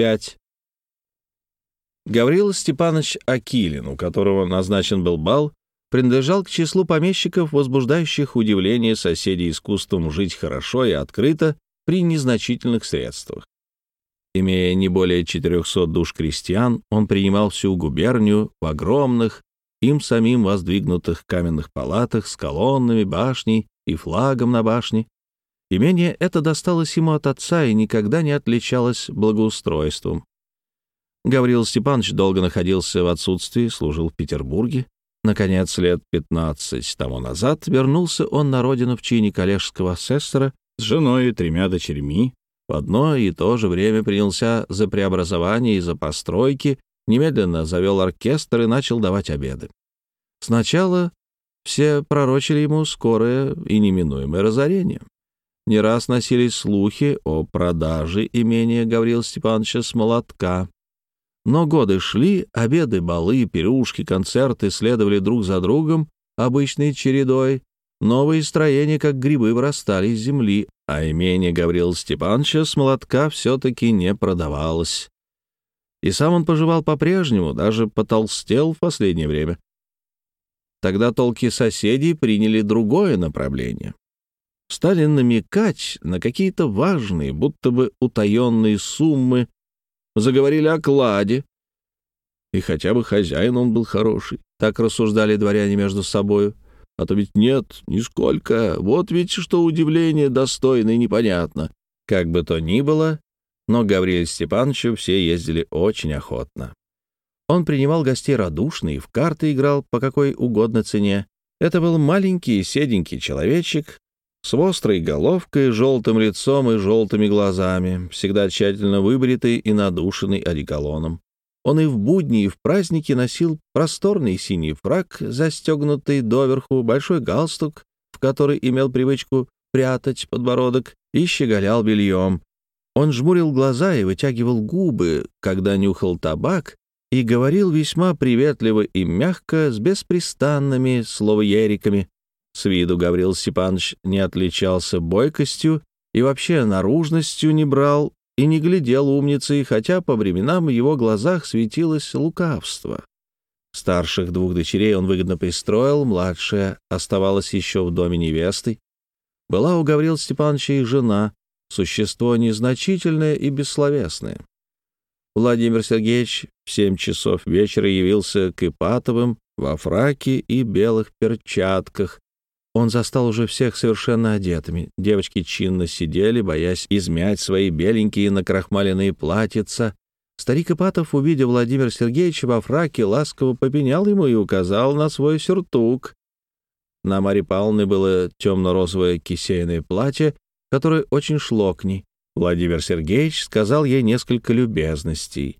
пять. Гаврила Степанович Акилин, у которого назначен был бал, принадлежал к числу помещиков, возбуждающих удивление соседей искусством жить хорошо и открыто при незначительных средствах. Имея не более 400 душ крестьян, он принимал всю губернию в огромных, им самим воздвигнутых каменных палатах с колоннами, башней и флагом на башне. Имение это досталось ему от отца и никогда не отличалось благоустройством. Гаврил Степанович долго находился в отсутствии, служил в Петербурге. Наконец, лет 15 тому назад вернулся он на родину в чине коллежского асессора с женой и тремя дочерьми. В одно и то же время принялся за преобразование и за постройки, немедленно завел оркестр и начал давать обеды. Сначала все пророчили ему скорое и неминуемое разорение. Не раз носились слухи о продаже имения Гаврила Степановича молотка. Но годы шли, обеды, балы, пирушки, концерты следовали друг за другом, обычной чередой. Новые строения, как грибы, вырастали из земли, а имение Гаврила Степановича с молотка все-таки не продавалось. И сам он поживал по-прежнему, даже потолстел в последнее время. Тогда толки соседей приняли другое направление. Стали намекать на какие-то важные, будто бы утаенные суммы, заговорили о кладе. И хотя бы хозяин он был хороший, так рассуждали дворяне между собою. А то ведь нет, нисколько. Вот ведь что удивление достойно и непонятно. Как бы то ни было, но Гавриил Степановичу все ездили очень охотно. Он принимал гостей радушно и в карты играл по какой угодно цене. Это был маленький седенький человечек с острой головкой, желтым лицом и желтыми глазами, всегда тщательно выбритый и надушенный одеколоном. Он и в будни, и в праздники носил просторный синий фраг, застегнутый доверху, большой галстук, в который имел привычку прятать подбородок, и щеголял бельем. Он жмурил глаза и вытягивал губы, когда нюхал табак, и говорил весьма приветливо и мягко, с беспрестанными словоериками. С виду Гаврил Степанович не отличался бойкостью и вообще наружностью не брал и не глядел умницей, хотя по временам в его глазах светилось лукавство. Старших двух дочерей он выгодно пристроил, младшая оставалась еще в доме невестой. Была у Гаврила Степановича и жена, существо незначительное и бессловесное. Владимир Сергеевич в семь часов вечера явился к Ипатовым во фраке и белых перчатках. Он застал уже всех совершенно одетыми. Девочки чинно сидели, боясь измять свои беленькие накрахмаленные платьица. Старик Ипатов, увидев Владимира Сергеевича во фраке, ласково попенял ему и указал на свой сюртук. На Марьи Павловны было темно-розовое кисейное платье, которое очень шло к ней. Владимир Сергеевич сказал ей несколько любезностей.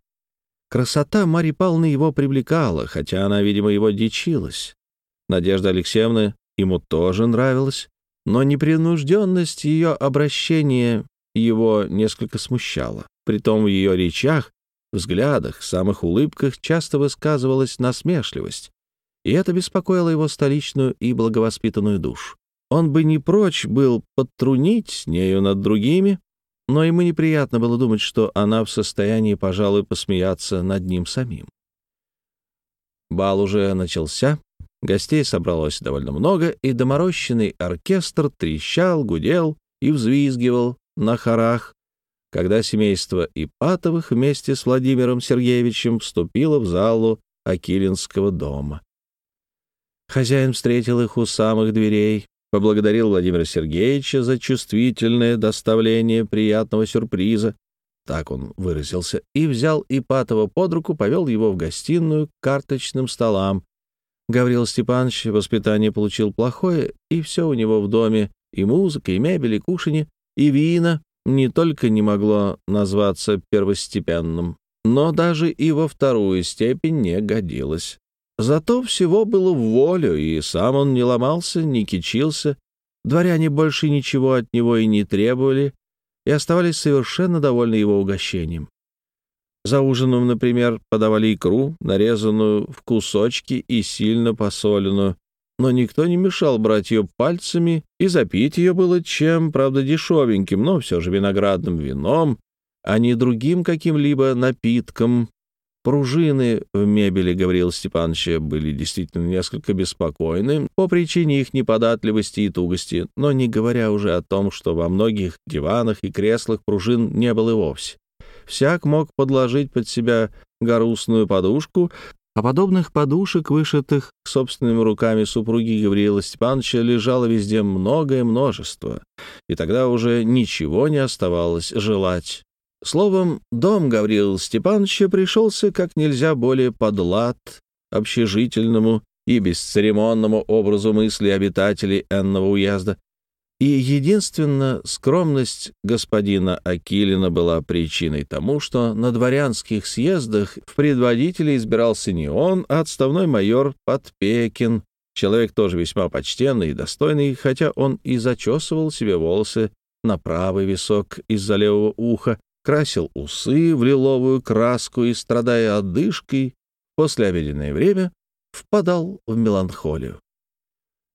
Красота Марьи Павловны его привлекала, хотя она, видимо, его дичилась. Надежда Алексеевна ему тоже нравилась, но непринужденность ее обращения его несколько смущала. Притом в ее речах, взглядах, самых улыбках часто высказывалась насмешливость, и это беспокоило его столичную и благовоспитанную душу. Он бы не прочь был подтрунить с нею над другими, но ему неприятно было думать, что она в состоянии, пожалуй, посмеяться над ним самим. Бал уже начался, гостей собралось довольно много, и доморощенный оркестр трещал, гудел и взвизгивал на хорах, когда семейство Ипатовых вместе с Владимиром Сергеевичем вступило в залу Акилинского дома. Хозяин встретил их у самых дверей, поблагодарил Владимира Сергеевича за чувствительное доставление приятного сюрприза, так он выразился, и взял Ипатова под руку, повел его в гостиную к карточным столам. Гаврил Степанович воспитание получил плохое, и все у него в доме, и музыка, и мебель, и кушанье, и вина не только не могло назваться первостепенным, но даже и во вторую степень не годилось. Зато всего было в волю, и сам он не ломался, не кичился. Дворяне больше ничего от него и не требовали, и оставались совершенно довольны его угощением. За ужином, например, подавали икру, нарезанную в кусочки и сильно посоленную, но никто не мешал брать ее пальцами, и запить ее было чем, правда, дешевеньким, но все же виноградным вином, а не другим каким-либо напитком. Пружины в мебели Гавриила Степановича были действительно несколько беспокойны по причине их неподатливости и тугости, но не говоря уже о том, что во многих диванах и креслах пружин не было и вовсе. Всяк мог подложить под себя горустную подушку, а подобных подушек, вышитых собственными руками супруги Гавриила Степановича, лежало везде многое множество, и тогда уже ничего не оставалось желать. Словом, дом Гавриила Степановича пришелся как нельзя более под лад общежительному и бесцеремонному образу мысли обитателей энного уезда, и единственно скромность господина Акилина была причиной тому, что на дворянских съездах в предводителе избирался не он, а отставной майор Подпекин, человек тоже весьма почтенный и достойный, хотя он и зачесывал себе волосы на правый висок из-за левого уха, красил усы в лиловую краску и, страдая одышкой, после обеденное время впадал в меланхолию.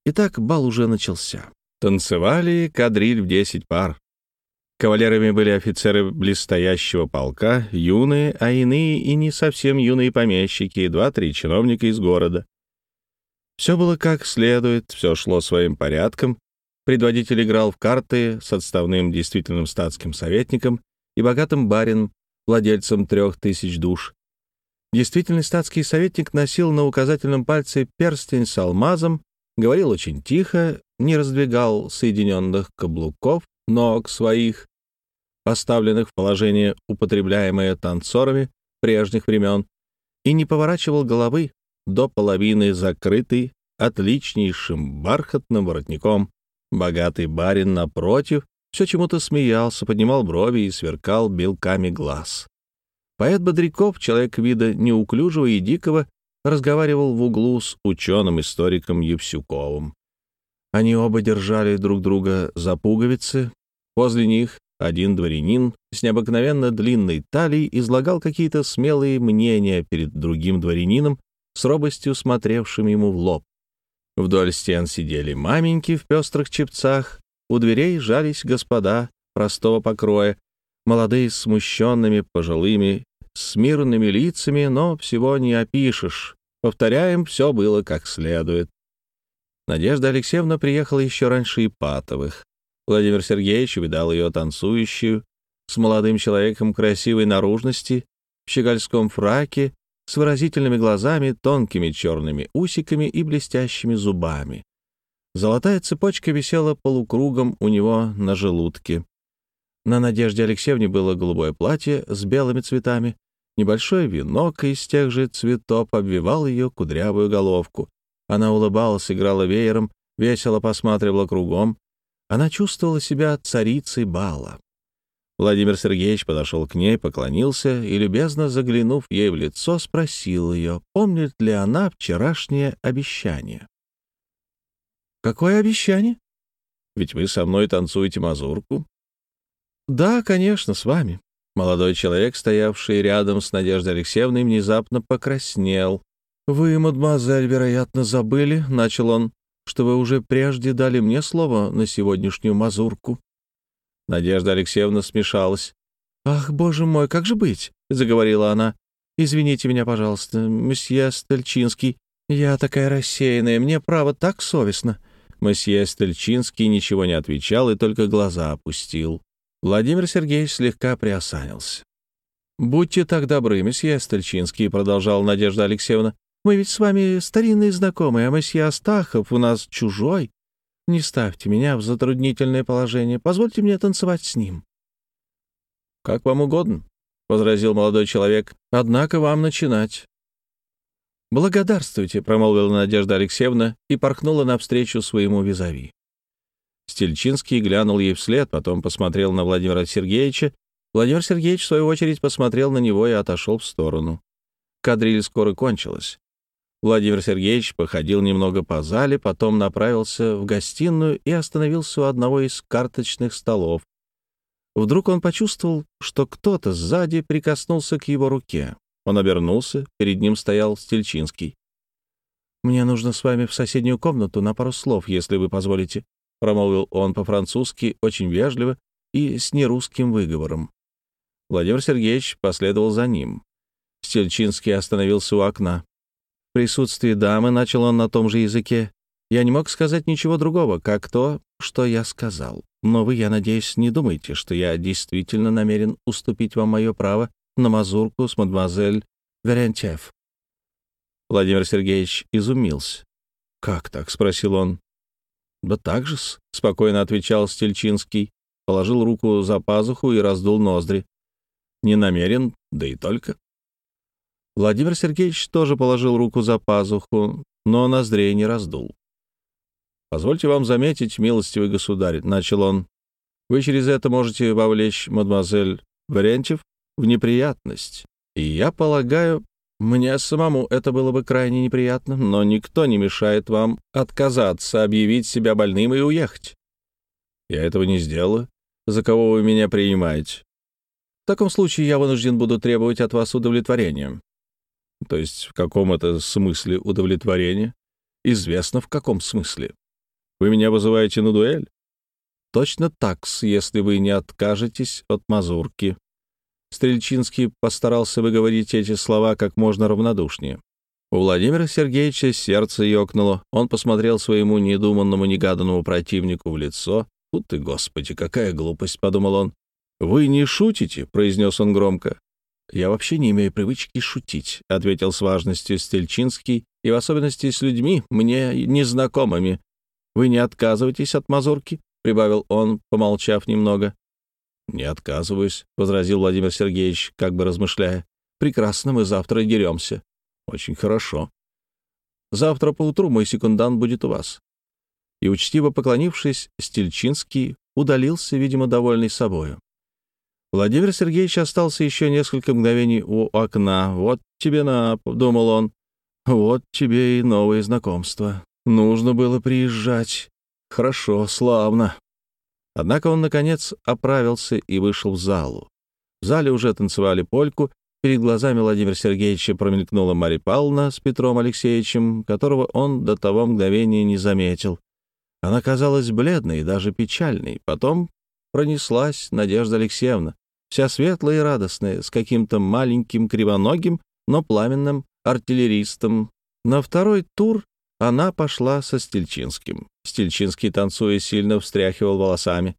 Итак, бал уже начался. Танцевали кадриль в десять пар. Кавалерами были офицеры близстоящего полка, юные, а иные и не совсем юные помещики, и два-три чиновника из города. Все было как следует, все шло своим порядком. Предводитель играл в карты с отставным действительным статским советником и богатым барином, владельцем трех тысяч душ. Действительный статский советник носил на указательном пальце перстень с алмазом, говорил очень тихо, не раздвигал соединенных каблуков ног своих, поставленных в положение, употребляемое танцорами прежних времен, и не поворачивал головы до половины закрытой отличнейшим бархатным воротником. Богатый барин, напротив, все чему-то смеялся, поднимал брови и сверкал белками глаз. Поэт Бодряков, человек вида неуклюжего и дикого, разговаривал в углу с ученым-историком Евсюковым. Они оба держали друг друга за пуговицы. Возле них один дворянин с необыкновенно длинной талией излагал какие-то смелые мнения перед другим дворянином, с робостью смотревшим ему в лоб. Вдоль стен сидели маменьки в пестрых чепцах, у дверей жались господа простого покроя, молодые с смущенными, пожилыми, с мирными лицами, но всего не опишешь. Повторяем, все было как следует. Надежда Алексеевна приехала еще раньше Ипатовых. Владимир Сергеевич увидал ее танцующую, с молодым человеком красивой наружности, в щегольском фраке, с выразительными глазами, тонкими черными усиками и блестящими зубами. Золотая цепочка висела полукругом у него на желудке. На Надежде Алексеевне было голубое платье с белыми цветами. Небольшой венок из тех же цветов обвивал ее кудрявую головку. Она улыбалась, играла веером, весело посматривала кругом. Она чувствовала себя царицей бала. Владимир Сергеевич подошел к ней, поклонился и, любезно заглянув ей в лицо, спросил ее, помнит ли она вчерашнее обещание. «Какое обещание? Ведь вы со мной танцуете мазурку». «Да, конечно, с вами». Молодой человек, стоявший рядом с Надеждой Алексеевной, внезапно покраснел. «Вы, мадемуазель, вероятно, забыли, — начал он, — что вы уже прежде дали мне слово на сегодняшнюю мазурку». Надежда Алексеевна смешалась. «Ах, боже мой, как же быть?» — заговорила она. «Извините меня, пожалуйста, месье Стельчинский. Я такая рассеянная, мне, право, так совестно». Месье Стельчинский ничего не отвечал и только глаза опустил. Владимир Сергеевич слегка приосанился. «Будьте так добры, месье Стельчинский», — продолжала Надежда Алексеевна. Мы ведь с вами старинные знакомые, а месье Астахов у нас чужой. Не ставьте меня в затруднительное положение. Позвольте мне танцевать с ним». «Как вам угодно», — возразил молодой человек. «Однако вам начинать». «Благодарствуйте», — промолвила Надежда Алексеевна и порхнула навстречу своему визави. Стельчинский глянул ей вслед, потом посмотрел на Владимира Сергеевича. Владимир Сергеевич, в свою очередь, посмотрел на него и отошел в сторону. Кадриль скоро кончилась. Владимир Сергеевич походил немного по зале, потом направился в гостиную и остановился у одного из карточных столов. Вдруг он почувствовал, что кто-то сзади прикоснулся к его руке. Он обернулся, перед ним стоял Стельчинский. «Мне нужно с вами в соседнюю комнату на пару слов, если вы позволите», — промолвил он по-французски очень вежливо и с нерусским выговором. Владимир Сергеевич последовал за ним. Стельчинский остановился у окна. В присутствии дамы начал он на том же языке. Я не мог сказать ничего другого, как то, что я сказал. Но вы, я надеюсь, не думаете, что я действительно намерен уступить вам мое право на мазурку с мадемуазель Верентьев. Владимир Сергеевич изумился. «Как так?» — спросил он. «Да так же-с», — спокойно отвечал Стельчинский, положил руку за пазуху и раздул ноздри. «Не намерен, да и только». Владимир Сергеевич тоже положил руку за пазуху, но ноздрей не раздул. «Позвольте вам заметить, милостивый государь», — начал он, — «вы через это можете вовлечь мадемуазель Варентьев в неприятность. И я полагаю, мне самому это было бы крайне неприятно, но никто не мешает вам отказаться, объявить себя больным и уехать. Я этого не сделаю. За кого вы меня принимаете? В таком случае я вынужден буду требовать от вас удовлетворения. То есть в каком это смысле удовлетворения? Известно, в каком смысле. Вы меня вызываете на дуэль? Точно так, если вы не откажетесь от мазурки. Стрельчинский постарался выговорить эти слова как можно равнодушнее. У Владимира Сергеевича сердце ёкнуло. Он посмотрел своему недуманному, негаданному противнику в лицо. «Фу ты, господи, какая глупость!» — подумал он. «Вы не шутите?» — произнес он громко. «Я вообще не имею привычки шутить», — ответил с важностью Стельчинский, «и в особенности с людьми, мне незнакомыми. Вы не отказываетесь от мазурки?» — прибавил он, помолчав немного. «Не отказываюсь», — возразил Владимир Сергеевич, как бы размышляя. «Прекрасно, мы завтра деремся». «Очень хорошо. Завтра поутру мой секундант будет у вас». И, учтиво поклонившись, Стельчинский удалился, видимо, довольный собою. Владимир Сергеевич остался еще несколько мгновений у окна. «Вот тебе на...» — думал он. «Вот тебе и новые знакомства. Нужно было приезжать. Хорошо, славно». Однако он, наконец, оправился и вышел в залу. В зале уже танцевали польку, перед глазами Владимира Сергеевича промелькнула Марья Павловна с Петром Алексеевичем, которого он до того мгновения не заметил. Она казалась бледной и даже печальной. Потом пронеслась Надежда Алексеевна, вся светлая и радостная, с каким-то маленьким кривоногим, но пламенным артиллеристом. На второй тур она пошла со Стельчинским. Стельчинский, танцуя, сильно встряхивал волосами.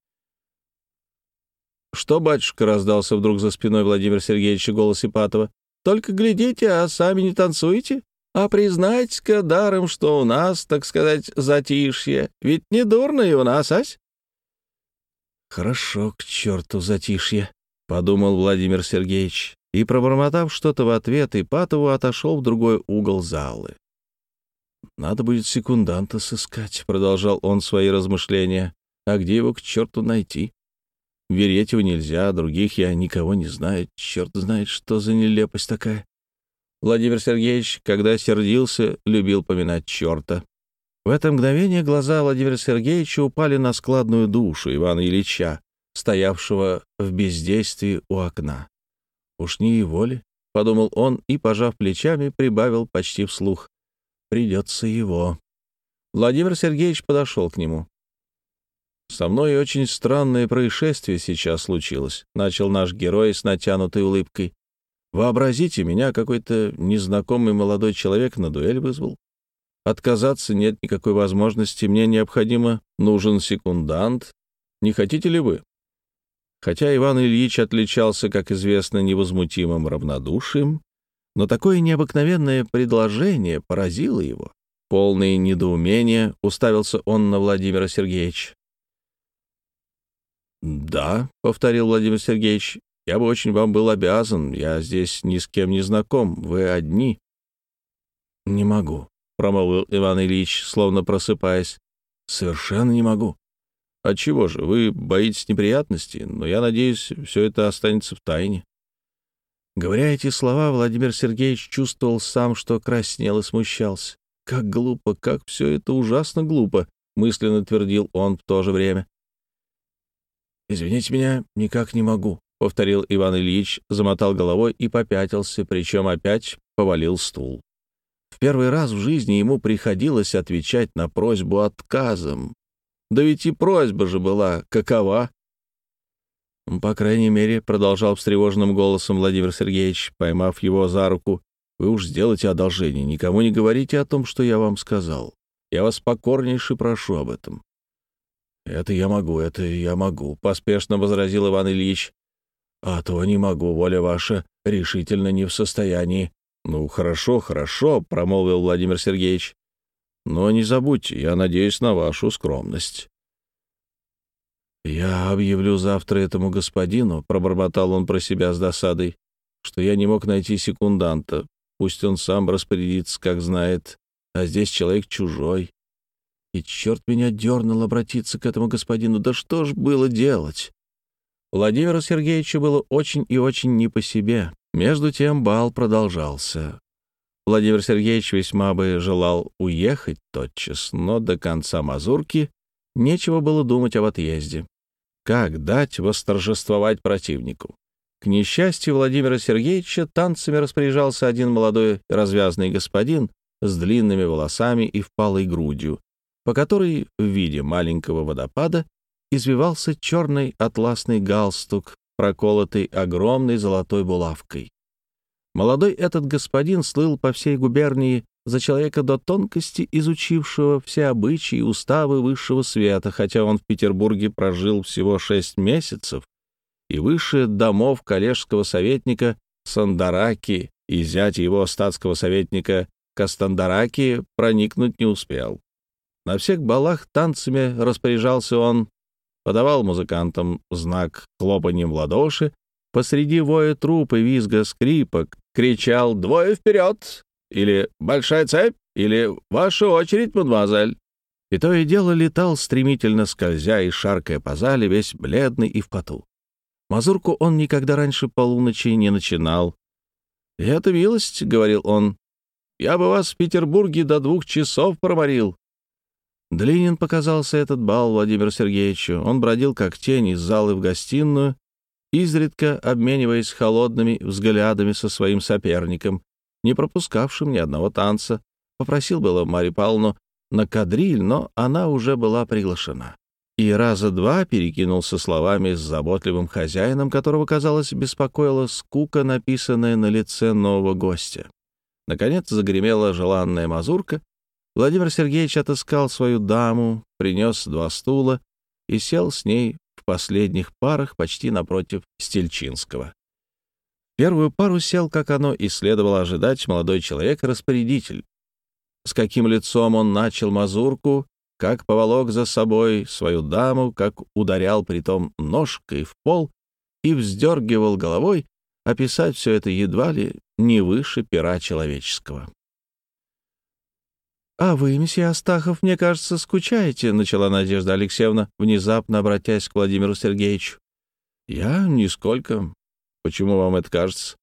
«Что, батюшка?» — раздался вдруг за спиной Владимира Сергеевича голос Ипатова. «Только глядите, а сами не танцуете? А признайте-ка даром, что у нас, так сказать, затишье. Ведь не дурно и у нас, ась?» «Хорошо, к черту затишье», — подумал Владимир Сергеевич, и, пробормотав что-то в ответ, Ипатову отошел в другой угол залы. «Надо будет секунданта сыскать», — продолжал он свои размышления. «А где его к черту найти? Веретьеву нельзя, других я никого не знаю. Черт знает, что за нелепость такая». Владимир Сергеевич, когда сердился, любил поминать черта. В это мгновение глаза Владимира Сергеевича упали на складную душу Ивана Ильича, стоявшего в бездействии у окна. «Уж не его ли?» — подумал он и, пожав плечами, прибавил почти вслух. Придется его. Владимир Сергеевич подошел к нему. «Со мной очень странное происшествие сейчас случилось», — начал наш герой с натянутой улыбкой. «Вообразите, меня какой-то незнакомый молодой человек на дуэль вызвал. Отказаться нет никакой возможности, мне необходимо, нужен секундант. Не хотите ли вы?» Хотя Иван Ильич отличался, как известно, невозмутимым равнодушием, но такое необыкновенное предложение поразило его. Полный недоумения уставился он на Владимира Сергеевича. «Да», — повторил Владимир Сергеевич, — «я бы очень вам был обязан. Я здесь ни с кем не знаком. Вы одни». «Не могу», — промолвил Иван Ильич, словно просыпаясь. «Совершенно не могу». «Отчего же? Вы боитесь неприятностей, но я надеюсь, все это останется в тайне». Говоря эти слова, Владимир Сергеевич чувствовал сам, что краснел и смущался. «Как глупо, как все это ужасно глупо!» — мысленно твердил он в то же время. «Извините меня, никак не могу», — повторил Иван Ильич, замотал головой и попятился, причем опять повалил стул. В первый раз в жизни ему приходилось отвечать на просьбу отказом. Да ведь и просьба же была какова. «По крайней мере», — продолжал встревоженным голосом Владимир Сергеевич, поймав его за руку, «вы уж сделайте одолжение, никому не говорите о том, что я вам сказал. Я вас покорнейше прошу об этом». «Это я могу, это я могу», — поспешно возразил Иван Ильич. «А то не могу, воля ваша решительно не в состоянии». «Ну, хорошо, хорошо», — промолвил Владимир Сергеевич. «Но не забудьте, я надеюсь на вашу скромность». «Я объявлю завтра этому господину», — пробормотал он про себя с досадой, «что я не мог найти секунданта. Пусть он сам распорядится, как знает, а здесь человек чужой. И черт меня дернул обратиться к этому господину. Да что ж было делать?» Владимиру Сергеевичу было очень и очень не по себе. Между тем бал продолжался. Владимир Сергеевич весьма бы желал уехать тотчас, но до конца мазурки нечего было думать об отъезде. Как дать восторжествовать противнику? К несчастью Владимира Сергеевича танцами распоряжался один молодой развязный господин с длинными волосами и впалой грудью, по которой в виде маленького водопада извивался черный атласный галстук, проколотый огромной золотой булавкой. Молодой этот господин слыл по всей губернии за человека до тонкости изучившего все обычаи и уставы высшего света, хотя он в Петербурге прожил всего шесть месяцев, и выше домов коллежского советника Сандараки и зятя его статского советника Кастандараки проникнуть не успел. На всех балах танцами распоряжался он, подавал музыкантам знак хлопанием в ладоши, посреди воя труп и визга скрипок кричал «Двое вперед!» Или «Большая цепь!» или «Ваша очередь, мадемуазель!» И то и дело летал, стремительно скользя и шаркая по зале, весь бледный и в поту. Мазурку он никогда раньше полуночи не начинал. «И это милость», — говорил он, — «я бы вас в Петербурге до двух часов проморил». Длинен показался этот бал Владимиру Сергеевичу. Он бродил как тень из залы в гостиную, изредка обмениваясь холодными взглядами со своим соперником, не пропускавшим ни одного танца. Попросил было Марию Павловну на кадриль, но она уже была приглашена. И раза два перекинулся словами с заботливым хозяином, которого, казалось, беспокоила скука, написанная на лице нового гостя. Наконец загремела желанная мазурка. Владимир Сергеевич отыскал свою даму, принес два стула и сел с ней в последних парах почти напротив Стельчинского. Первую пару сел, как оно и следовало ожидать, молодой человек-распорядитель. С каким лицом он начал мазурку, как поволок за собой свою даму, как ударял притом ножкой в пол и вздергивал головой, описать все это едва ли не выше пера человеческого. «А вы, месье Астахов, мне кажется, скучаете», — начала Надежда Алексеевна, внезапно обратясь к Владимиру Сергеевичу. «Я нисколько. Почему вам это кажется?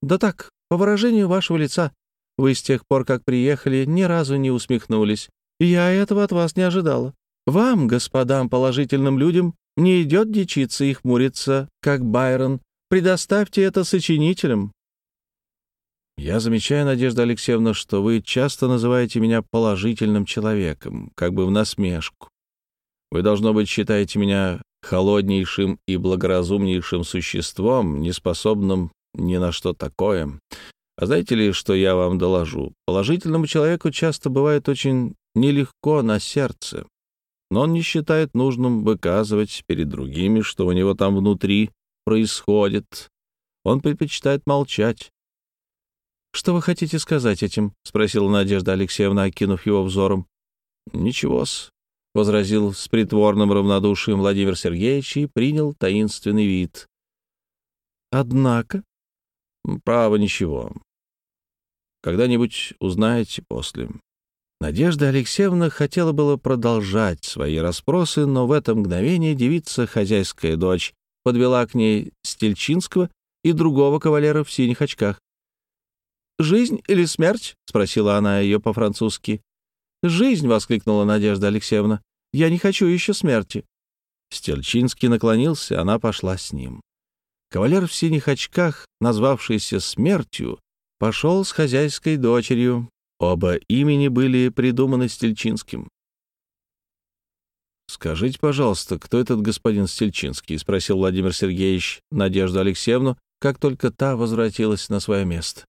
Да так, по выражению вашего лица. Вы с тех пор, как приехали, ни разу не усмехнулись. Я этого от вас не ожидала. Вам, господам положительным людям, не идет дичиться и хмуриться, как Байрон. Предоставьте это сочинителям. Я замечаю, Надежда Алексеевна, что вы часто называете меня положительным человеком, как бы в насмешку. Вы, должно быть, считаете меня холоднейшим и благоразумнейшим существом, неспособным ни на что такое. А знаете ли, что я вам доложу? Положительному человеку часто бывает очень нелегко на сердце, но он не считает нужным выказывать перед другими, что у него там внутри происходит. Он предпочитает молчать. «Что вы хотите сказать этим?» — спросила Надежда Алексеевна, окинув его взором. «Ничего-с», возразил с притворным равнодушием Владимир Сергеевич и принял таинственный вид. «Однако...» «Право, ничего. Когда-нибудь узнаете после». Надежда Алексеевна хотела было продолжать свои расспросы, но в это мгновение девица, хозяйская дочь, подвела к ней Стельчинского и другого кавалера в синих очках. «Жизнь или смерть?» — спросила она ее по-французски. «Жизнь!» — воскликнула Надежда Алексеевна. «Я не хочу еще смерти». Стельчинский наклонился, она пошла с ним. Кавалер в синих очках, назвавшийся смертью, пошел с хозяйской дочерью. Оба имени были придуманы Стельчинским. «Скажите, пожалуйста, кто этот господин Стельчинский?» — спросил Владимир Сергеевич Надежду Алексеевну, как только та возвратилась на свое место.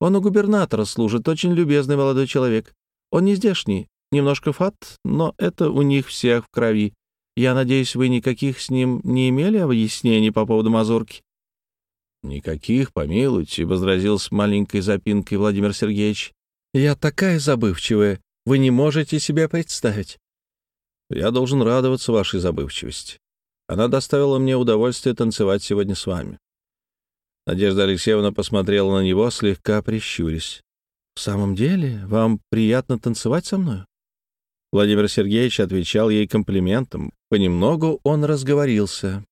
«Он у губернатора служит, очень любезный молодой человек. Он не здешний, немножко фат, но это у них всех в крови. Я надеюсь, вы никаких с ним не имели объяснений по поводу мазурки?» «Никаких, помилуйте», — возразил с маленькой запинкой Владимир Сергеевич. «Я такая забывчивая, вы не можете себе представить. Я должен радоваться вашей забывчивости. Она доставила мне удовольствие танцевать сегодня с вами. Надежда Алексеевна посмотрела на него, слегка прищурясь. «В самом деле, вам приятно танцевать со мной?» Владимир Сергеевич отвечал ей комплиментом. Понемногу он разговорился.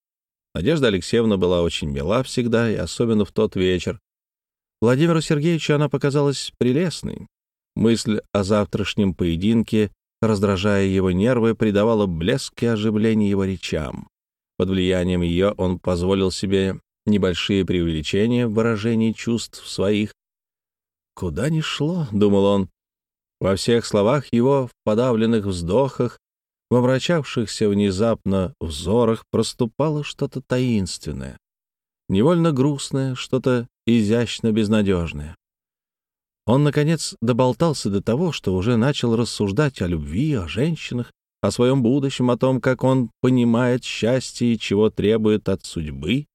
Надежда Алексеевна была очень мила всегда, и особенно в тот вечер. Владимиру Сергеевичу она показалась прелестной. Мысль о завтрашнем поединке раздражая его нервы, придавала блеск и оживление его речам. Под влиянием ее он позволил себе небольшие преувеличения в выражении чувств своих. «Куда ни шло», — думал он, — во всех словах его, в подавленных вздохах, в омрачавшихся внезапно взорах проступало что-то таинственное, невольно грустное, что-то изящно безнадежное. Он, наконец, доболтался до того, что уже начал рассуждать о любви, о женщинах, о своем будущем, о том, как он понимает счастье и чего требует от судьбы.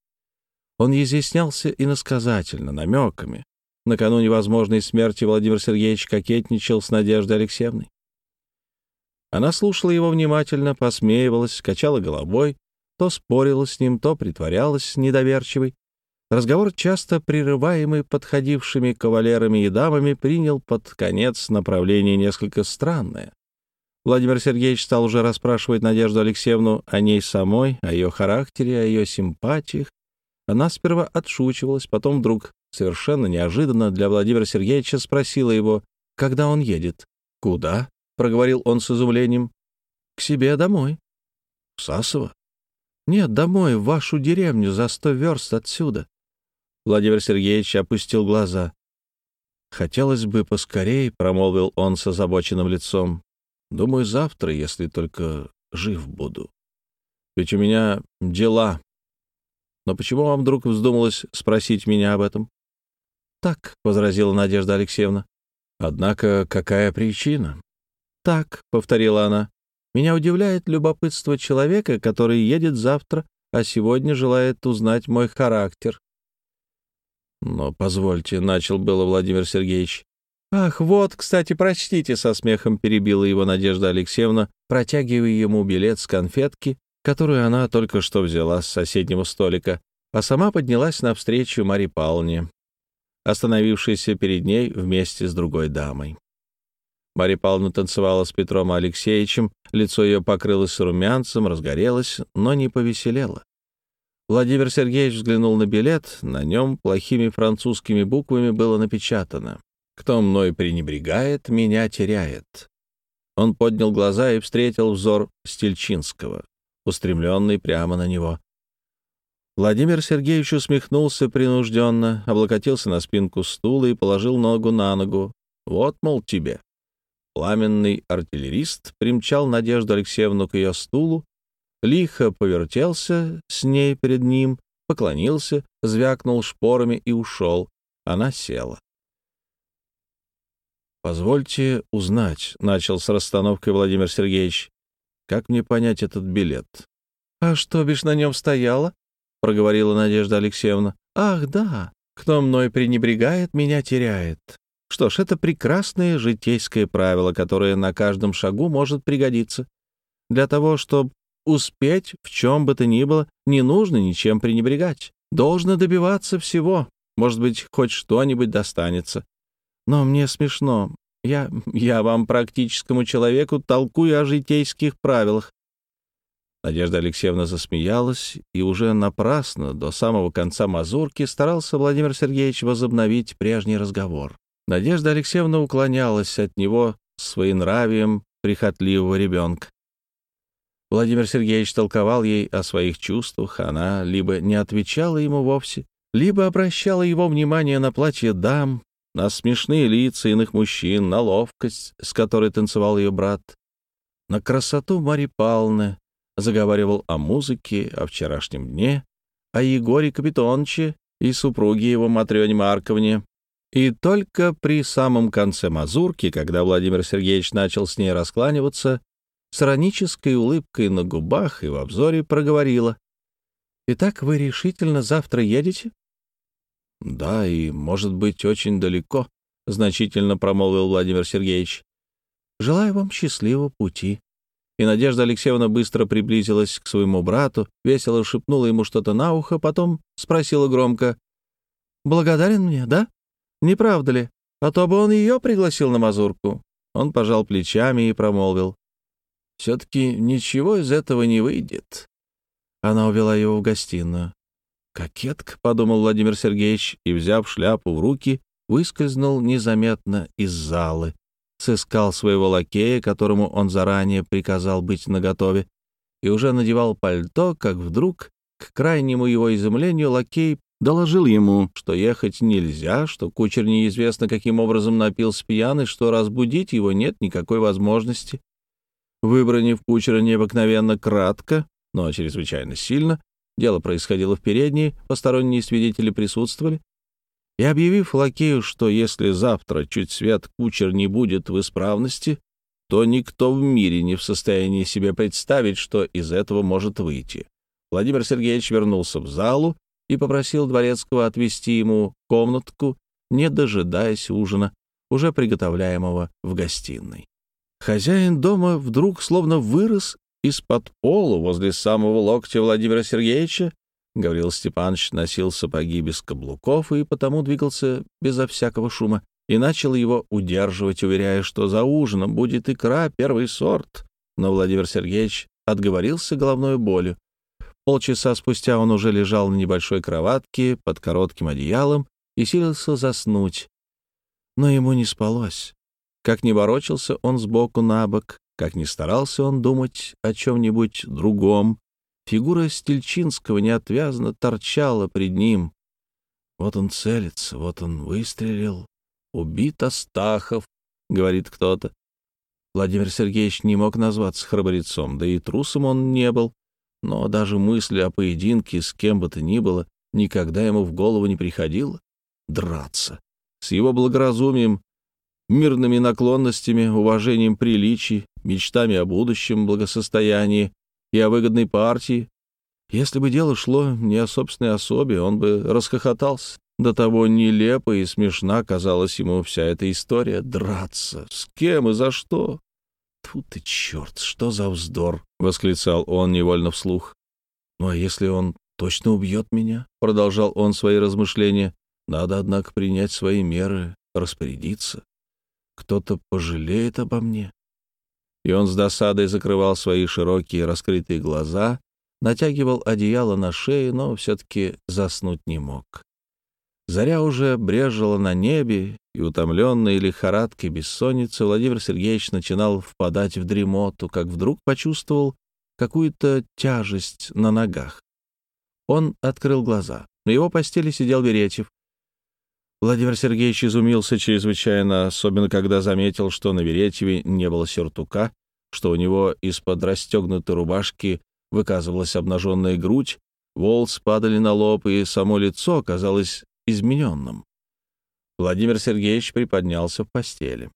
Он изъяснялся иносказательно, намеками. Накануне возможной смерти Владимир Сергеевич кокетничал с Надеждой Алексеевной. Она слушала его внимательно, посмеивалась, качала головой, то спорила с ним, то притворялась недоверчивой, Разговор, часто прерываемый подходившими кавалерами и дамами, принял под конец направление несколько странное. Владимир Сергеевич стал уже расспрашивать Надежду Алексеевну о ней самой, о ее характере, о ее симпатиях. Она сперва отшучивалась, потом вдруг, совершенно неожиданно для Владимира Сергеевича, спросила его, когда он едет. «Куда?» — проговорил он с изумлением. «К себе домой». «В Сасово?» «Нет, домой, в вашу деревню, за сто верст отсюда». Владимир Сергеевич опустил глаза. «Хотелось бы поскорей», — промолвил он с озабоченным лицом. «Думаю, завтра, если только жив буду. Ведь у меня дела. Но почему вам вдруг вздумалось спросить меня об этом?» «Так», — возразила Надежда Алексеевна. «Однако какая причина?» «Так», — повторила она. «Меня удивляет любопытство человека, который едет завтра, а сегодня желает узнать мой характер. Но позвольте, начал было Владимир Сергеевич. «Ах, вот, кстати, прочтите», — со смехом перебила его Надежда Алексеевна, протягивая ему билет с конфетки, которую она только что взяла с соседнего столика, а сама поднялась навстречу Марье Павловне, остановившейся перед ней вместе с другой дамой. Марья Павловна танцевала с Петром Алексеевичем, лицо ее покрылось румянцем, разгорелось, но не повеселело. Владимир Сергеевич взглянул на билет, на нем плохими французскими буквами было напечатано «Кто мной пренебрегает, меня теряет». Он поднял глаза и встретил взор Стельчинского, устремленный прямо на него. Владимир Сергеевич усмехнулся принужденно, облокотился на спинку стула и положил ногу на ногу. «Вот, мол, тебе». Пламенный артиллерист примчал Надежду Алексеевну к ее стулу, лихо повертелся с ней перед ним, поклонился, звякнул шпорами и ушел. Она села. «Позвольте узнать», — начал с расстановкой Владимир Сергеевич, «как мне понять этот билет?» «А что бишь на нем стояло?» — проговорила Надежда Алексеевна. «Ах, да, кто мной пренебрегает, меня теряет. Что ж, это прекрасное житейское правило, которое на каждом шагу может пригодиться. Для того, чтобы успеть в чем бы то ни было, не нужно ничем пренебрегать. Должно добиваться всего. Может быть, хоть что-нибудь достанется. Но мне смешно. Я, я вам, практическому человеку, толкую о житейских правилах. Надежда Алексеевна засмеялась, и уже напрасно, до самого конца мазурки, старался Владимир Сергеевич возобновить прежний разговор. Надежда Алексеевна уклонялась от него своенравием прихотливого ребенка. Владимир Сергеевич толковал ей о своих чувствах, она либо не отвечала ему вовсе, либо обращала его внимание на платье дам, на смешные лица иных мужчин, на ловкость, с которой танцевал ее брат. на красоту Марьи Павловны, заговаривал о музыке, о вчерашнем дне, о Егоре Капитоновиче и супруге его Матрёне Марковне. И только при самом конце мазурки, когда Владимир Сергеевич начал с ней раскланиваться, с иронической улыбкой на губах и в обзоре проговорила. «Итак, вы решительно завтра едете?» «Да, и, может быть, очень далеко», — значительно промолвил Владимир Сергеевич. «Желаю вам счастливого пути». И Надежда Алексеевна быстро приблизилась к своему брату, весело шепнула ему что-то на ухо, потом спросила громко. «Благодарен мне, да? Не правда ли? А то бы он ее пригласил на мазурку». Он пожал плечами и промолвил. «Все-таки ничего из этого не выйдет». Она увела его в гостиную. «Кокетка», — подумал Владимир Сергеевич, и, взяв шляпу в руки, выскользнул незаметно из залы, сыскал своего лакея, которому он заранее приказал быть наготове, и уже надевал пальто, как вдруг, к крайнему его изумлению, лакей доложил ему, что ехать нельзя, что кучер неизвестно каким образом напился пьяный, что разбудить его нет никакой возможности. Выбранив кучера необыкновенно кратко, но чрезвычайно сильно, Дело происходило в передней, посторонние свидетели присутствовали. И объявив лакею, что если завтра чуть свет кучер не будет в исправности, то никто в мире не в состоянии себе представить, что из этого может выйти. Владимир Сергеевич вернулся в залу и попросил Дворецкого отвести ему комнатку, не дожидаясь ужина, уже приготовляемого в гостиной. Хозяин дома вдруг словно вырос из-под пола возле самого локтя Владимира Сергеевича Гаврил Степанович носил сапоги без каблуков и потому двигался безо всякого шума и начал его удерживать, уверяя, что за ужином будет икра первый сорт. Но Владимир Сергеевич отговорился головной болью. Полчаса спустя он уже лежал на небольшой кроватке под коротким одеялом и силился заснуть. Но ему не спалось. Как ни ворочался он сбоку на бок, как ни старался он думать о чем-нибудь другом, фигура Стельчинского неотвязно торчала пред ним. Вот он целится, вот он выстрелил. Убит Астахов, говорит кто-то. Владимир Сергеевич не мог назваться храбрецом, да и трусом он не был. Но даже мысли о поединке с кем бы то ни было никогда ему в голову не приходило. Драться. С его благоразумием мирными наклонностями, уважением приличий, мечтами о будущем благосостоянии и о выгодной партии. Если бы дело шло не о собственной особе, он бы расхохотался. До того нелепо и смешна казалась ему вся эта история. Драться? С кем и за что? Тьфу ты, черт, что за вздор! — восклицал он невольно вслух. Ну а если он точно убьет меня? — продолжал он свои размышления. Надо, однако, принять свои меры, распорядиться кто-то пожалеет обо мне. И он с досадой закрывал свои широкие раскрытые глаза, натягивал одеяло на шею, но все-таки заснуть не мог. Заря уже брежила на небе, и, утомленный лихорадкой бессонницы, Владимир Сергеевич начинал впадать в дремоту, как вдруг почувствовал какую-то тяжесть на ногах. Он открыл глаза. На его постели сидел Беретьев. Владимир Сергеевич изумился чрезвычайно, особенно когда заметил, что на Веретьеве не было сюртука, что у него из-под расстегнутой рубашки выказывалась обнаженная грудь, волосы падали на лоб, и само лицо казалось измененным. Владимир Сергеевич приподнялся в постели.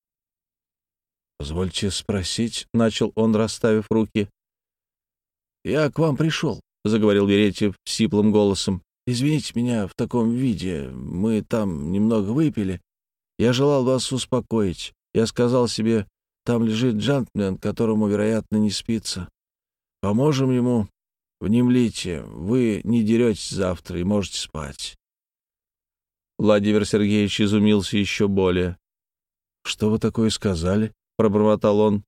«Позвольте спросить», — начал он, расставив руки. «Я к вам пришел», — заговорил Веретьев сиплым голосом. Извините меня в таком виде. Мы там немного выпили. Я желал вас успокоить. Я сказал себе, там лежит джентльмен, которому, вероятно, не спится. Поможем ему. Внемлите. Вы не деретесь завтра и можете спать. Владимир Сергеевич изумился еще более. «Что вы такое сказали?» — пробормотал он.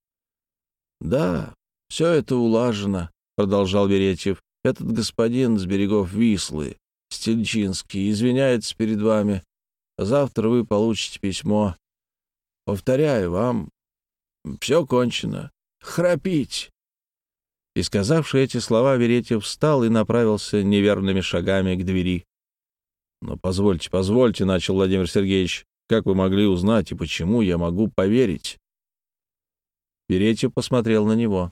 «Да, все это улажено», — продолжал Беретьев. «Этот господин с берегов Вислы Стельчинский, извиняется перед вами. Завтра вы получите письмо. Повторяю вам, все кончено. Храпить!» И, сказавши эти слова, Веретьев встал и направился неверными шагами к двери. «Но позвольте, позвольте», — начал Владимир Сергеевич, — «как вы могли узнать и почему я могу поверить?» Беретьев посмотрел на него.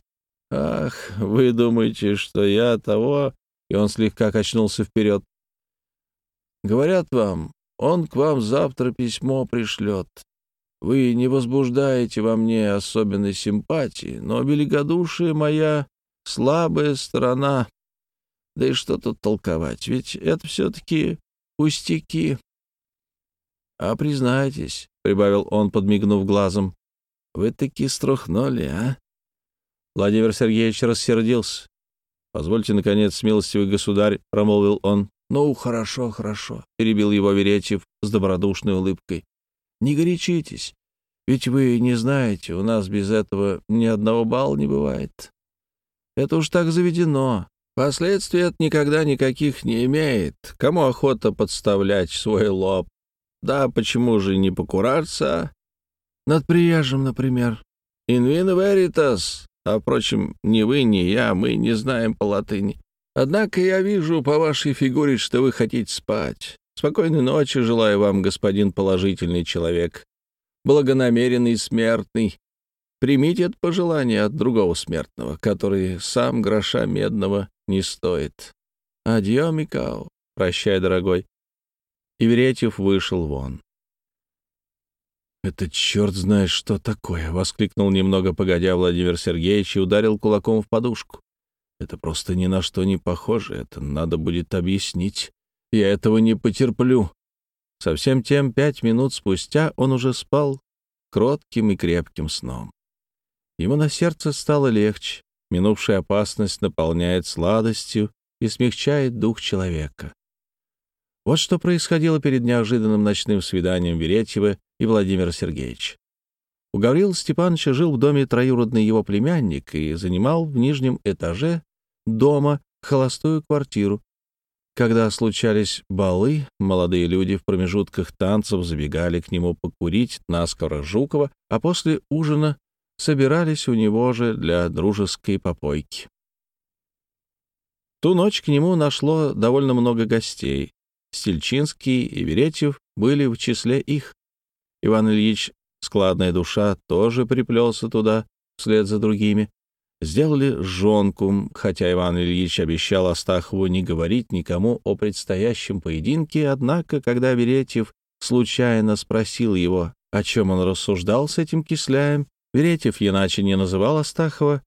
«Ах, вы думаете, что я того...» И он слегка качнулся вперед. «Говорят вам, он к вам завтра письмо пришлет. Вы не возбуждаете во мне особенной симпатии, но великодушие моя слабая сторона. Да и что тут толковать, ведь это все-таки пустяки. А признайтесь, — прибавил он, подмигнув глазом, — вы таки струхнули, а? Владимир Сергеевич рассердился. «Позвольте, наконец, милостивый государь», — промолвил он. «Ну, хорошо, хорошо», — перебил его Веретьев с добродушной улыбкой. «Не горячитесь, ведь вы не знаете, у нас без этого ни одного балла не бывает. Это уж так заведено. Последствий это никогда никаких не имеет. Кому охота подставлять свой лоб? Да, почему же не покураться? Над приезжим, например. In vino veritas. А, впрочем, ни вы, ни я, мы не знаем по латыни. Однако я вижу по вашей фигуре, что вы хотите спать. Спокойной ночи желаю вам, господин положительный человек, благонамеренный смертный. Примите это пожелание от другого смертного, который сам гроша медного не стоит. Адьё, Микао. Прощай, дорогой. И Веретьев вышел вон. «Это черт знает, что такое!» — воскликнул немного погодя Владимир Сергеевич и ударил кулаком в подушку. «Это просто ни на что не похоже, это надо будет объяснить. Я этого не потерплю». Совсем тем пять минут спустя он уже спал кротким и крепким сном. Ему на сердце стало легче, минувшая опасность наполняет сладостью и смягчает дух человека. Вот что происходило перед неожиданным ночным свиданием Веретьева и Владимира Сергеевича. У Гаврила Степановича жил в доме троюродный его племянник и занимал в нижнем этаже дома холостую квартиру. Когда случались балы, молодые люди в промежутках танцев забегали к нему покурить наскоро Жукова, а после ужина собирались у него же для дружеской попойки. Ту ночь к нему нашло довольно много гостей. Стельчинский и Веретьев были в числе их. Иван Ильич, складная душа, тоже приплелся туда вслед за другими. Сделали жонку, хотя Иван Ильич обещал Астахову не говорить никому о предстоящем поединке, однако, когда Веретьев случайно спросил его, о чем он рассуждал с этим кисляем, Веретьев иначе не называл Астахова,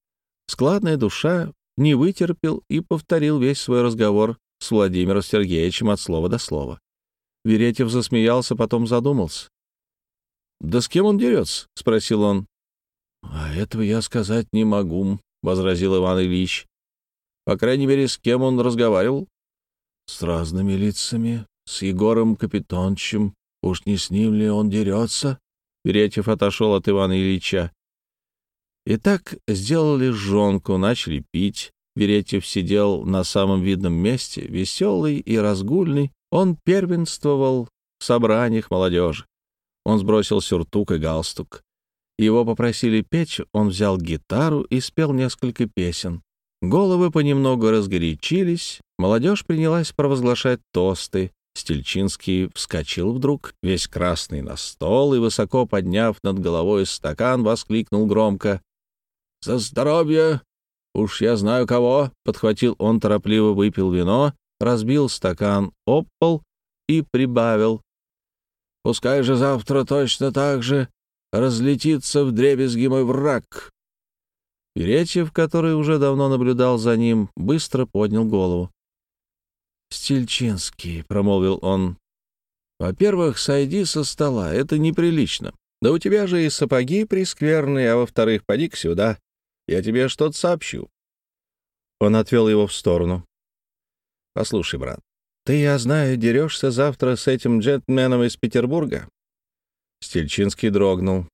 складная душа не вытерпел и повторил весь свой разговор с Владимиром Сергеевичем от слова до слова. Веретьев засмеялся, потом задумался. «Да с кем он дерется?» — спросил он. «А этого я сказать не могу», — возразил Иван Ильич. «По крайней мере, с кем он разговаривал?» «С разными лицами, с Егором Капитончем. Уж не с ним ли он дерется?» Веретьев отошел от Ивана Ильича. И так сделали жонку, начали пить. Веретьев сидел на самом видном месте, веселый и разгульный. Он первенствовал в собраниях молодежи. Он сбросил сюртук и галстук. Его попросили петь, он взял гитару и спел несколько песен. Головы понемногу разгорячились, молодежь принялась провозглашать тосты. Стельчинский вскочил вдруг, весь красный на стол, и, высоко подняв над головой стакан, воскликнул громко. «За здоровье! Уж я знаю кого!» Подхватил он, торопливо выпил вино, разбил стакан об пол и прибавил. «Пускай же завтра точно так же разлетится в дребезги мой враг!» Веретьев, который уже давно наблюдал за ним, быстро поднял голову. «Стельчинский», — промолвил он. «Во-первых, сойди со стола, это неприлично. Да у тебя же и сапоги прискверные, а во-вторых, поди-ка сюда. Я тебе что-то сообщу». Он отвел его в сторону. «Послушай, брат, ты, я знаю, дерешься завтра с этим джентльменом из Петербурга?» Стельчинский дрогнул.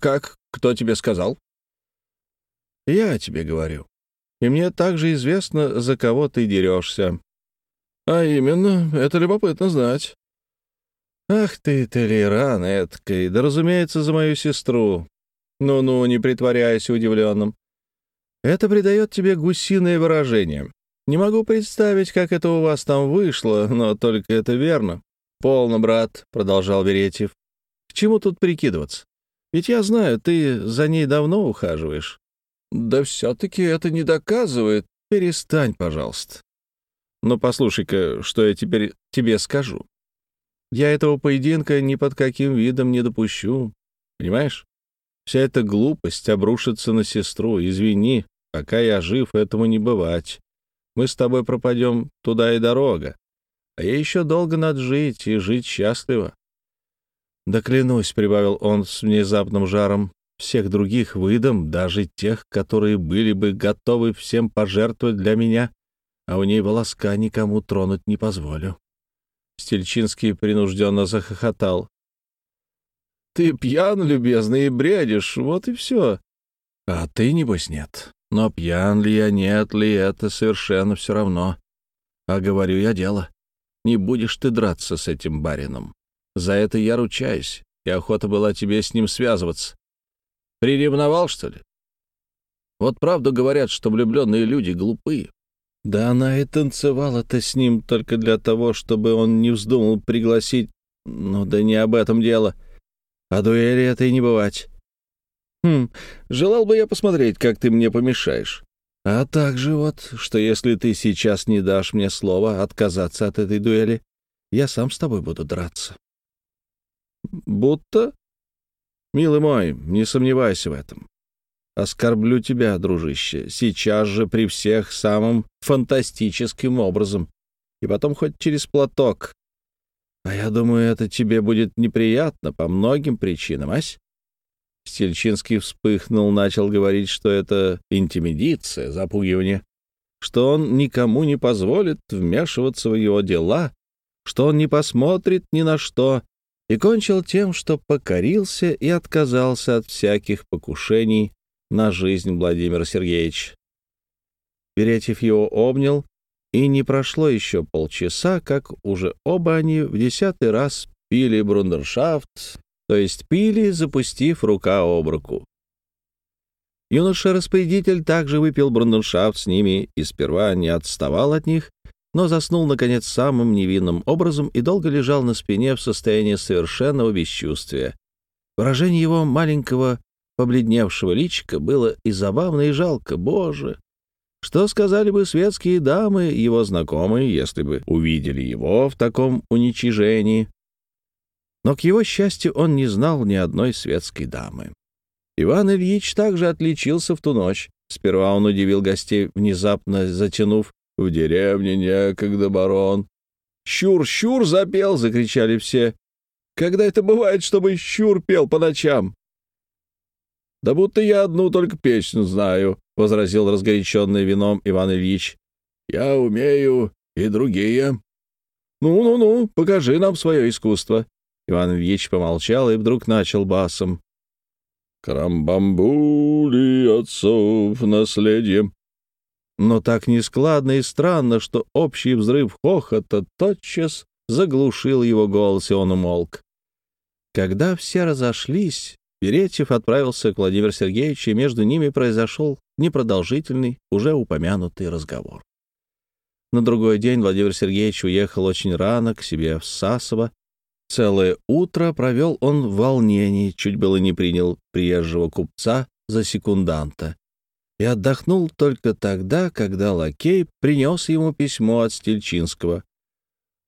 «Как? Кто тебе сказал?» «Я тебе говорю и мне также известно, за кого ты дерешься». «А именно, это любопытно знать». «Ах ты, Толеран, эткой, да, разумеется, за мою сестру. Ну-ну, не притворяйся удивленным. Это придает тебе гусиное выражение. Не могу представить, как это у вас там вышло, но только это верно. Полно, брат, — продолжал Беретьев. К чему тут прикидываться? Ведь я знаю, ты за ней давно ухаживаешь. Да все-таки это не доказывает. Перестань, пожалуйста. Но послушай-ка, что я теперь тебе скажу. Я этого поединка ни под каким видом не допущу. Понимаешь? Вся эта глупость обрушится на сестру. Извини, пока я жив, этому не бывать. Мы с тобой пропадем туда и дорога. А я еще долго надо жить и жить счастливо. Да клянусь, — прибавил он с внезапным жаром, — всех других выдам, даже тех, которые были бы готовы всем пожертвовать для меня, а у ней волоска никому тронуть не позволю. Стельчинский принужденно захохотал. «Ты пьян, любезный, и бредишь, вот и все. А ты, небось, нет. Но пьян ли я, нет ли, это совершенно все равно. А говорю я дело. Не будешь ты драться с этим барином. За это я ручаюсь, и охота была тебе с ним связываться. Приревновал, что ли? Вот правду говорят, что влюбленные люди глупые. Да она и танцевала-то с ним только для того, чтобы он не вздумал пригласить... Ну да не об этом дело. А дуэли это и не бывать. Хм, желал бы я посмотреть, как ты мне помешаешь. А также вот, что если ты сейчас не дашь мне слова отказаться от этой дуэли, я сам с тобой буду драться. Будто? Милый мой, не сомневайся в этом. Оскорблю тебя, дружище, сейчас же при всех самым фантастическим образом. И потом хоть через платок. А я думаю, это тебе будет неприятно по многим причинам, ась? Стельчинский вспыхнул, начал говорить, что это интимидиция, запугивание, что он никому не позволит вмешиваться в его дела, что он не посмотрит ни на что, и кончил тем, что покорился и отказался от всяких покушений на жизнь Владимира Сергеевича. Беретьев его обнял, и не прошло еще полчаса, как уже оба они в десятый раз пили брундершафт, то есть пили, запустив рука об руку. Юноша-распорядитель также выпил брундершафт с ними и сперва не отставал от них, но заснул, наконец, самым невинным образом и долго лежал на спине в состоянии совершенного бесчувствия. Выражение его маленького побледневшего личика было и забавно, и жалко. Боже! Что сказали бы светские дамы, его знакомые, если бы увидели его в таком уничижении? Но, к его счастью, он не знал ни одной светской дамы. Иван Ильич также отличился в ту ночь. Сперва он удивил гостей, внезапно затянув «В деревне некогда, барон». «Щур, щур запел!» — закричали все. «Когда это бывает, чтобы щур пел по ночам?» «Да будто я одну только песню знаю», — возразил разгоряченный вином Иван Ильич. «Я умею и другие». «Ну-ну-ну, покажи нам свое искусство». Иван Ильич помолчал и вдруг начал басом. «Крамбамбули отцов наследие». Но так нескладно и странно, что общий взрыв хохота тотчас заглушил его голос, и он умолк. Когда все разошлись, Беретьев отправился к Владимиру Сергеевичу, и между ними произошел непродолжительный, уже упомянутый разговор. На другой день Владимир Сергеевич уехал очень рано к себе в Сасово. Целое утро провел он в волнении, чуть было не принял приезжего купца за секунданта. И отдохнул только тогда, когда лакей принес ему письмо от Стельчинского.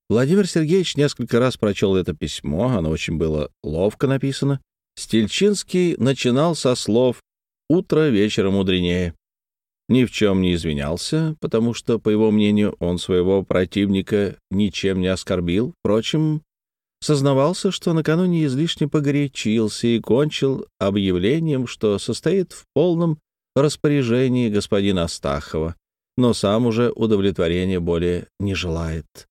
Владимир Сергеевич несколько раз прочел это письмо, оно очень было ловко написано, Стельчинский начинал со слов «утро вечера мудренее». Ни в чем не извинялся, потому что, по его мнению, он своего противника ничем не оскорбил. Впрочем, сознавался, что накануне излишне погорячился и кончил объявлением, что состоит в полном распоряжении господина Астахова, но сам уже удовлетворения более не желает.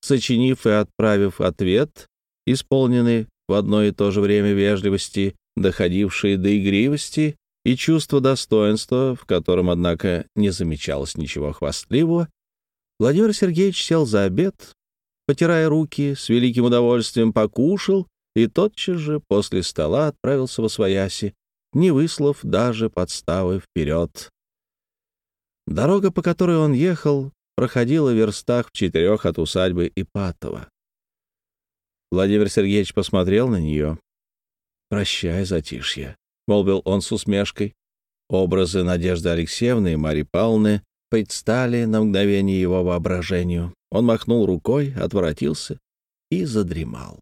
Сочинив и отправив ответ, исполненный в одно и то же время вежливости, доходившие до игривости, и чувство достоинства, в котором, однако, не замечалось ничего хвастливого, Владимир Сергеевич сел за обед, потирая руки, с великим удовольствием покушал и тотчас же после стола отправился во свояси, не выслав даже подставы вперед. Дорога, по которой он ехал, проходила в верстах в четырех от усадьбы Ипатова. Владимир Сергеевич посмотрел на нее. «Прощай, затишье», — молвил он с усмешкой. Образы Надежды Алексеевны и Марьи Павловны предстали на мгновение его воображению. Он махнул рукой, отворотился и задремал.